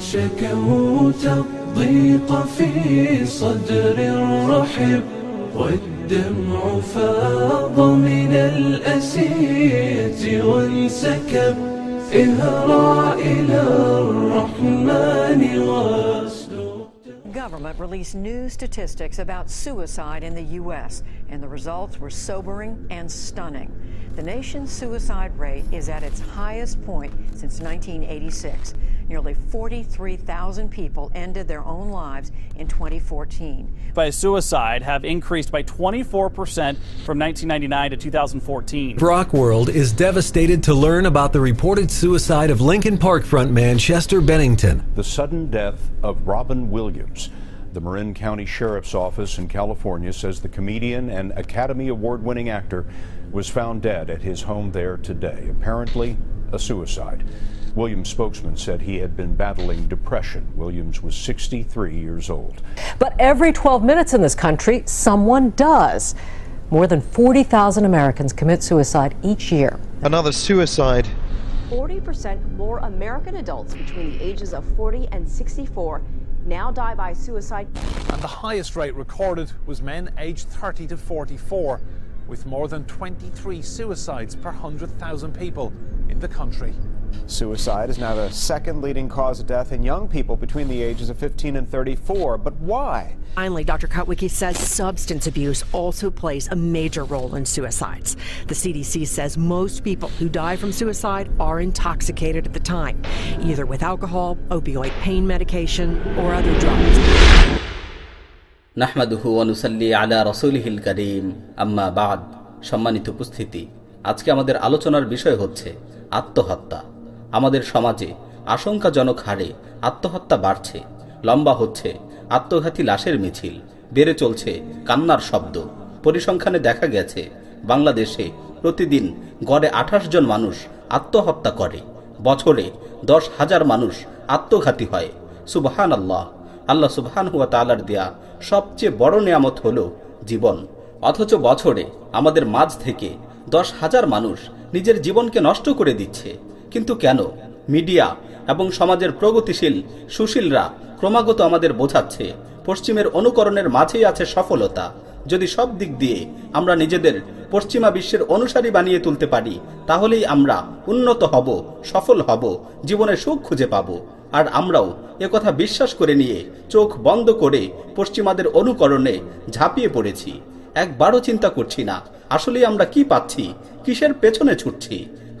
شكوت الضيق في صدر رحب والدمع فاض من الأسية وانسكب اهرع إلى الرحمن واسلك Government released new statistics about suicide in the U.S., and the results were sobering and stunning. The nation's suicide rate is at its highest point since 1986. Nearly 43,000 people ended their own lives in 2014. by suicide have increased by 24% from 1999 to 2014. Brock World is devastated to learn about the reported suicide of Lincoln Park frontman Chester Bennington. the sudden death of Robin Williams. The Marin County Sheriff's Office in California says the comedian and Academy Award winning actor was found dead at his home there today, apparently a suicide. Williams' spokesman said he had been battling depression. Williams was 63 years old. But every 12 minutes in this country, someone does. More than 40,000 Americans commit suicide each year. Another suicide 40% more American adults between the ages of 40 and 64 now die by suicide. And the highest rate recorded was men aged 30 to 44, with more than 23 suicides per 100,000 people in the country. Suicide is now the second leading cause of death in young people between the ages of 15 and 34. But why? Finally, Dr. Kutwicki says substance abuse also plays a major role in suicides. The CDC says most people who die from suicide are intoxicated at the time, either with alcohol, opioid pain medication, or other drugs. নাহমাদুহু অনুসাল্লি আলা রসুলহিল করিম আম্মা বাদ সম্মানিত উপস্থিতি আজকে আমাদের আলোচনার বিষয় হচ্ছে আত্মহত্যা আমাদের সমাজে আশঙ্কাজনক হারে আত্মহত্যা বাড়ছে, লম্বা হচ্ছে, আত্মঘাতী লাশের মিছিল, বেড়ে চলছে কান্নার শব্দ। পরিসংখ্যানে দেখা গেছে, বাংলাদেশে প্রতিদিন গড়ে আঠাশ জন মানুষ আত্মহত্যা করে, বছরে দশ হাজার মানুষ আত্মঘাতী হয়। সুবহান আল্লাহ আল্লাহ সুবহান হুয়া তালার দেয়া সবচেয়ে বড় নিয়ামত হল জীবন। অথচ বছরে আমাদের মাঝ থেকে দশ হাজার মানুষ নিজের জীবনকে নষ্ট করে দিচ্ছে। কিন্তু কেন? মিডিয়া এবং সমাজের প্রগতিশীল সুশীলরা ক্রমাগত আমাদের বোঝাচ্ছে, পশ্চিমের অনুকরণের মাঝেই আছে সফলতা। যদি সব দিক দিয়ে আমরা নিজেদের পশ্চিমা বিশ্বের অনুসারী বানিয়ে তুলতে পারি, তাহলেই আমরা উন্নত হব, সফল হব, জীবনে সুখ খুঁজে পাব। আর আমরাও একথা বিশ্বাস করে নিয়ে চোখ বন্ধ করে পশ্চিমাদের অনুকরণে ঝাঁপিয়ে পড়েছি। একবারও চিন্তা করছি না আসলে আমরা কি পাচ্ছি, কিসের পেছনে ছুটছি?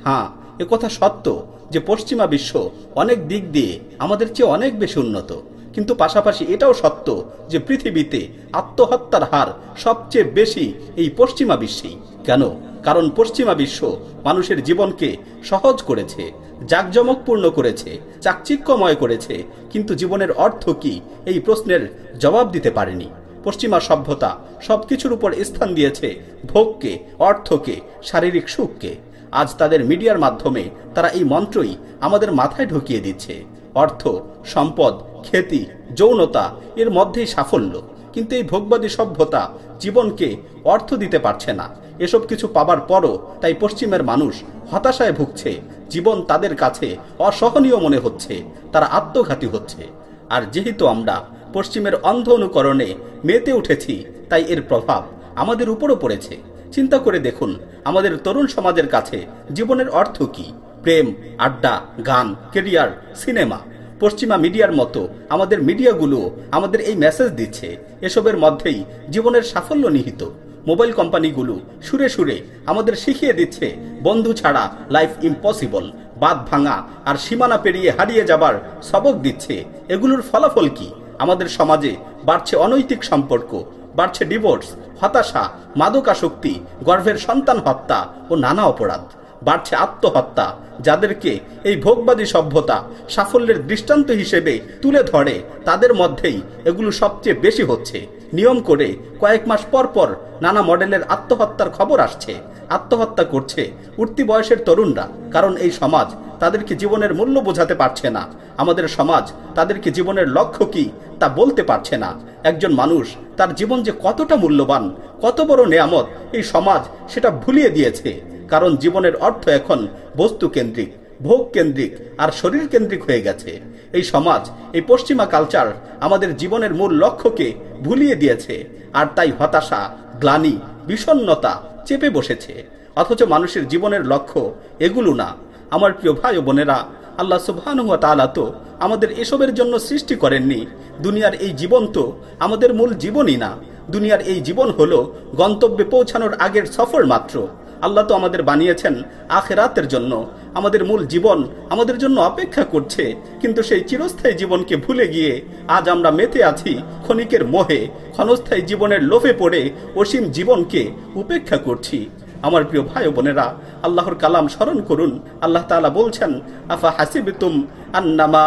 হ্যাঁ একথা সত্য যে পশ্চিমা বিশ্ব অনেক দিক দিয়ে আমাদের চেয়ে অনেক বেশি উন্নত। কিন্তু পাশাপাশি এটাও সত্য যে পৃথিবীতে আত্মহত্যার হার সবচেয়ে বেশি এই পশ্চিমা বিশ্বেই। কেন? কারণ পশ্চিমা বিশ্ব মানুষের জীবনকে সহজ করেছে, জাঁকজমকপূর্ণ করেছে, চাকচিক্যময় করেছে, কিন্তু জীবনের অর্থ কি এই প্রশ্নের জবাব দিতে পারেনি। পশ্চিমা সভ্যতা সবকিছুর উপর স্থান দিয়েছে ভোগকে, অর্থকে, শারীরিক সুখকে। আজ তাদের মিডিয়ার মাধ্যমে তারা এই মন্ত্রই আমাদের মাথায় ঢুকিয়ে দিচ্ছে। অর্থ, সম্পদ, খ্যাতি, যৌনতা, এর মধ্যেই সাফল্য। কিন্তু এই ভোগবাদী সভ্যতা জীবনকে অর্থ দিতে পারছে না। এসব কিছু পাবার পরও তাই পশ্চিমের মানুষ হতাশায় ভুগছে। জীবন তাদের কাছে অসহনীয় মনে হচ্ছে। তারা আত্মঘাতী হচ্ছে। আর যেহেতু আমরা পশ্চিমের অন্ধ অনুকরণে মেতে উঠেছি, তাই এর প্রভাব আমাদের উপরও পড়েছে। চিন্তা করে দেখুন, আমাদের তরুণ সমাজের কাছে জীবনের অর্থ কি? প্রেম, আড্ডা, গান, কেরিয়ার, সিনেমা, পশ্চিমা মিডিয়ার মতো আমাদের মিডিয়াগুলো আমাদের এই মেসেজ দিচ্ছে, এসবের মধ্যেই জীবনের সাফল্য নিহিত। মোবাইল কোম্পানিগুলো সুরে সুরে আমাদের শিখিয়ে দিচ্ছে, বন্ধু ছাড়া লাইফ ইম্পসিবল বাদ ভাঙা আর সীমানা পেরিয়ে হারিয়ে যাবার সবক দিচ্ছে, এগুলোর ফলাফল কি? আমাদের সমাজে বাড়ছে অনৈতিক সম্পর্ক, বাড়ছে ডিভোর্স, হতাশা, মাদকাসক্তি, গর্ভের সন্তান হত্যা ও নানা অপরাধ। বাড়ছে আত্মহত্যা, যাদেরকে এই ভোগবাদী সভ্যতা সাফল্যের দৃষ্টান্ত হিসেবে তুলে ধরে, তাদের মধ্যেই এগুলো সবচেয়ে বেশি হচ্ছে। নিয়ম করে কয়েক মাস পর পর নানা মডেলের আত্মহত্যার খবর আসছে। আত্মহত্যা করছে উঠতি বয়সের তরুণরা, কারণ এই সমাজ তাদেরকে জীবনের মূল্য বোঝাতে পারছে না। আমাদের সমাজ তাদেরকে জীবনের লক্ষ্য কি তা বলতে পারছে না। একজন মানুষ তার জীবন যে কতটা মূল্যবান, কত বড় নেয়ামত, এই সমাজ সেটা ভুলিয়ে দিয়েছে। কারণ জীবনের অর্থ এখন বস্তু কেন্দ্রিক, ভোগ কেন্দ্রিক আর শরীর কেন্দ্রিক হয়ে গেছে। এই সমাজ, এই পশ্চিমা কালচার আমাদের জীবনের মূল লক্ষ্যকে ভুলিয়ে দিয়েছে। আর তাই হতাশা, গ্লানি বিষণ্নতা চেপে বসেছে। অথচ মানুষের জীবনের লক্ষ্য এগুলো না। আমার প্রিয় ভাই বোনেরা, আল্লাহ সুবহানুয়া তাআলা তো আমাদের এসবের জন্য সৃষ্টি করেননি। দুনিয়ার এই জীবন তো আমাদের মূল জীবনই না। দুনিয়ার এই জীবন হলো গন্তব্যে পৌঁছানোর আগের সফর মাত্র। আল্লাহ তো আমাদের বানিয়েছেন আখেরাতের জন্য। আমাদের মূল জীবন আমাদের জন্য অপেক্ষা করছে। কিন্তু সেই চিরস্থায়ী জীবনকে ভুলে গিয়ে আজ আমরা মেতে আছি ক্ষণিকের মোহে। ক্ষণস্থায়ী জীবনের লোভে পড়ে অসীম জীবনকে উপেক্ষা করছি। আমার প্রিয় ভাই বোনেরা, আল্লাহর কালাম স্মরণ করুন। আল্লাহ তাআলা বলছেন, আফা হাসিবতুম আন্নামা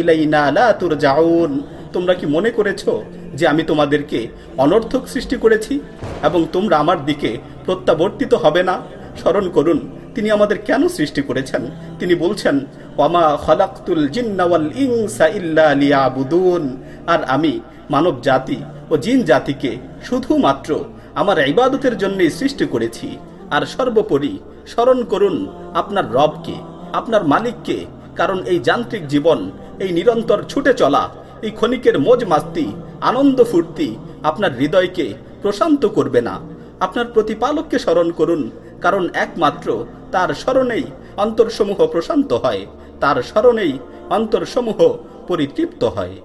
ইলাইনা তোমরা কি মনে করেছ যে আমি তোমাদেরকে অনর্থক সৃষ্টি করেছি এবং তোমরা আমার দিকে প্রত্যাবর্তিত হবে না? স্মরণ করুন, তিনি আমাদের কেন সৃষ্টি করেছেন? তিনি বলছেন, ওয়ামা খলাকতুল ইল্লা আর আমি মানব জাতি ও জিন জাতিকে শুধুমাত্র আমার ইবাদতের জন্যই সৃষ্টি করেছি। আর সর্বোপরি স্মরণ করুন আপনার রবকে, আপনার মালিককে, কারণ এই যান্ত্রিক জীবন, এই নিরন্তর ছুটে চলা, এই ক্ষণিকের মোজ মাস্তি, আনন্দ ফুর্তি আপনার হৃদয়কে প্রশান্ত করবে না। আপনার প্রতিপালককে স্মরণ করুন, কারণ একমাত্র তার স্মরণেই অন্তরসমূহ প্রশান্ত হয়, তার স্মরণেই অন্তরসমূহ পরিতৃপ্ত হয়।